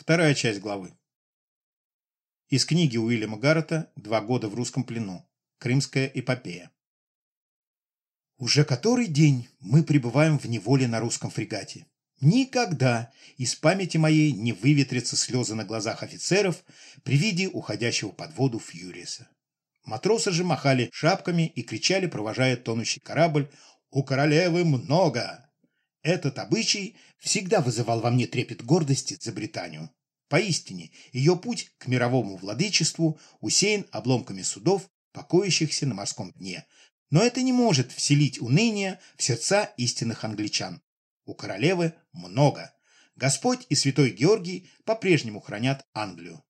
Вторая часть главы. Из книги Уильяма Гаррета «Два года в русском плену. Крымская эпопея». Уже который день мы пребываем в неволе на русском фрегате. Никогда из памяти моей не выветрятся слезы на глазах офицеров при виде уходящего под воду Фьюриса. Матросы же махали шапками и кричали, провожая тонущий корабль «У королевы много!». Этот обычай всегда вызывал во мне трепет гордости за Британию. Поистине, ее путь к мировому владычеству усеян обломками судов, покоящихся на морском дне. Но это не может вселить уныние в сердца истинных англичан. У королевы много. Господь и святой Георгий по-прежнему хранят Англию.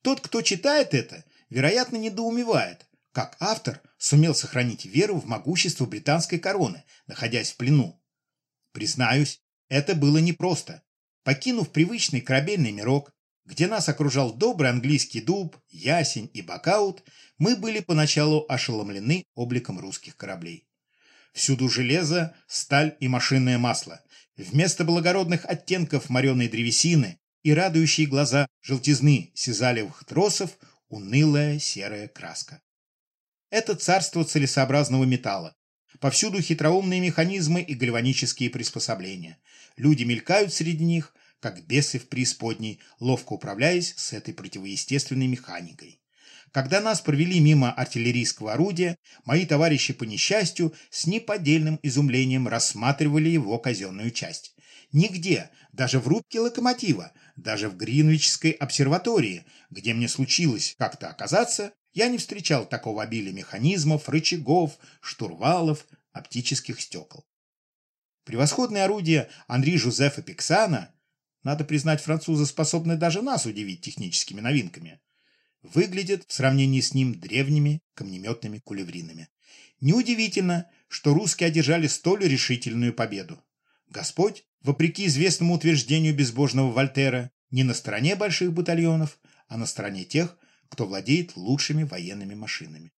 Тот, кто читает это, вероятно, недоумевает, как автор сумел сохранить веру в могущество британской короны, находясь в плену. Признаюсь, это было непросто. Покинув привычный корабельный мирок, где нас окружал добрый английский дуб, ясень и бакаут, мы были поначалу ошеломлены обликом русских кораблей. Всюду железо, сталь и машинное масло. Вместо благородных оттенков мореной древесины и радующие глаза желтизны сизалевых тросов унылая серая краска. Это царство целесообразного металла. Повсюду хитроумные механизмы и гальванические приспособления. Люди мелькают среди них, как бесы в преисподней, ловко управляясь с этой противоестественной механикой. Когда нас провели мимо артиллерийского орудия, мои товарищи по несчастью с неподдельным изумлением рассматривали его казенную часть. Нигде, даже в рубке локомотива, даже в Гринвичской обсерватории, где мне случилось как-то оказаться, я не встречал такого обилия механизмов, рычагов, штурвалов, оптических стекол. Превосходное орудие Анри Жозефа Пиксана, надо признать, французы способны даже нас удивить техническими новинками, выглядит в сравнении с ним древними камнеметными кулевринами. Неудивительно, что русские одержали столь решительную победу. Господь, вопреки известному утверждению безбожного Вольтера, не на стороне больших батальонов, а на стороне тех, кто владеет лучшими военными машинами.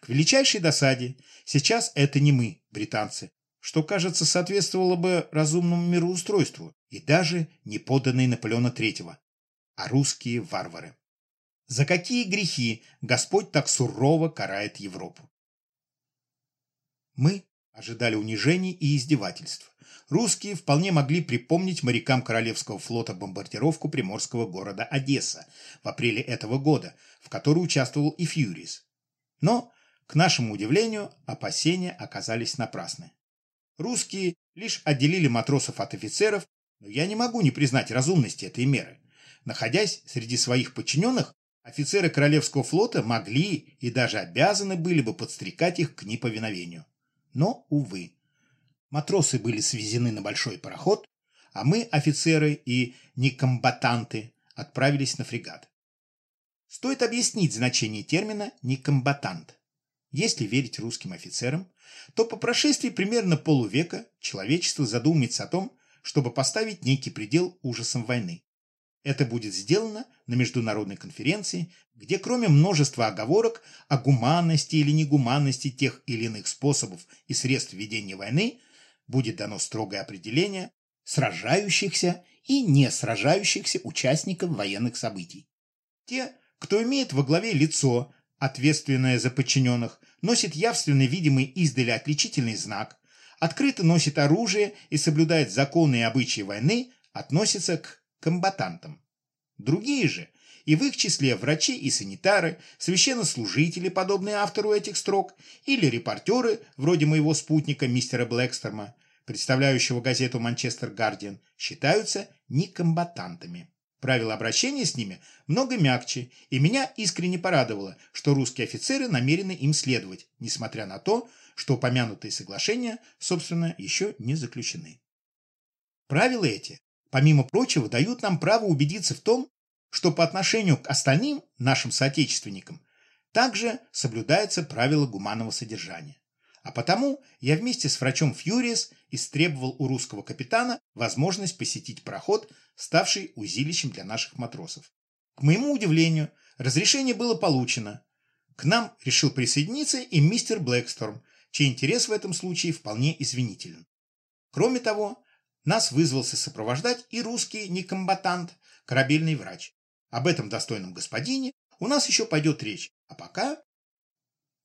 К величайшей досаде, сейчас это не мы, британцы, что, кажется, соответствовало бы разумному мироустройству и даже не подданные Наполеона III, а русские варвары. За какие грехи Господь так сурово карает Европу? Мы ожидали унижений и издевательств. Русские вполне могли припомнить морякам Королевского флота бомбардировку приморского города Одесса в апреле этого года, в которой участвовал и Фьюрис. Но, к нашему удивлению, опасения оказались напрасны. Русские лишь отделили матросов от офицеров, но я не могу не признать разумности этой меры. Находясь среди своих подчиненных, офицеры Королевского флота могли и даже обязаны были бы подстрекать их к неповиновению. Но, увы, матросы были свезены на большой пароход, а мы, офицеры и некомбатанты, отправились на фрегат. Стоит объяснить значение термина «некомбатант». Если верить русским офицерам, то по прошествии примерно полувека человечество задумается о том, чтобы поставить некий предел ужасам войны. Это будет сделано на международной конференции, где кроме множества оговорок о гуманности или негуманности тех или иных способов и средств ведения войны, будет дано строгое определение сражающихся и не сражающихся участников военных событий. Те, кто имеет во главе лицо, ответственное за подчиненных, носит явственно видимый издали отличительный знак, открыто носит оружие и соблюдает законы и обычаи войны, относится к комбатантам. Другие же, и в их числе врачи и санитары, священнослужители, подобные автору этих строк, или репортеры, вроде моего спутника мистера Блэкстерма, представляющего газету «Манчестер Гардиан», считаются некомбатантами. Правила обращения с ними много мягче, и меня искренне порадовало, что русские офицеры намерены им следовать, несмотря на то, что упомянутые соглашения, собственно, еще не заключены. Правила эти помимо прочего, дают нам право убедиться в том, что по отношению к остальным нашим соотечественникам также соблюдается правило гуманного содержания. А потому я вместе с врачом Фьюриес истребовал у русского капитана возможность посетить пароход, ставший узилищем для наших матросов. К моему удивлению, разрешение было получено. К нам решил присоединиться и мистер Блэксторм, чей интерес в этом случае вполне извинителен. Кроме того, нас вызвался сопровождать и русский некомбатант, корабельный врач. Об этом достойном господине у нас еще пойдет речь, а пока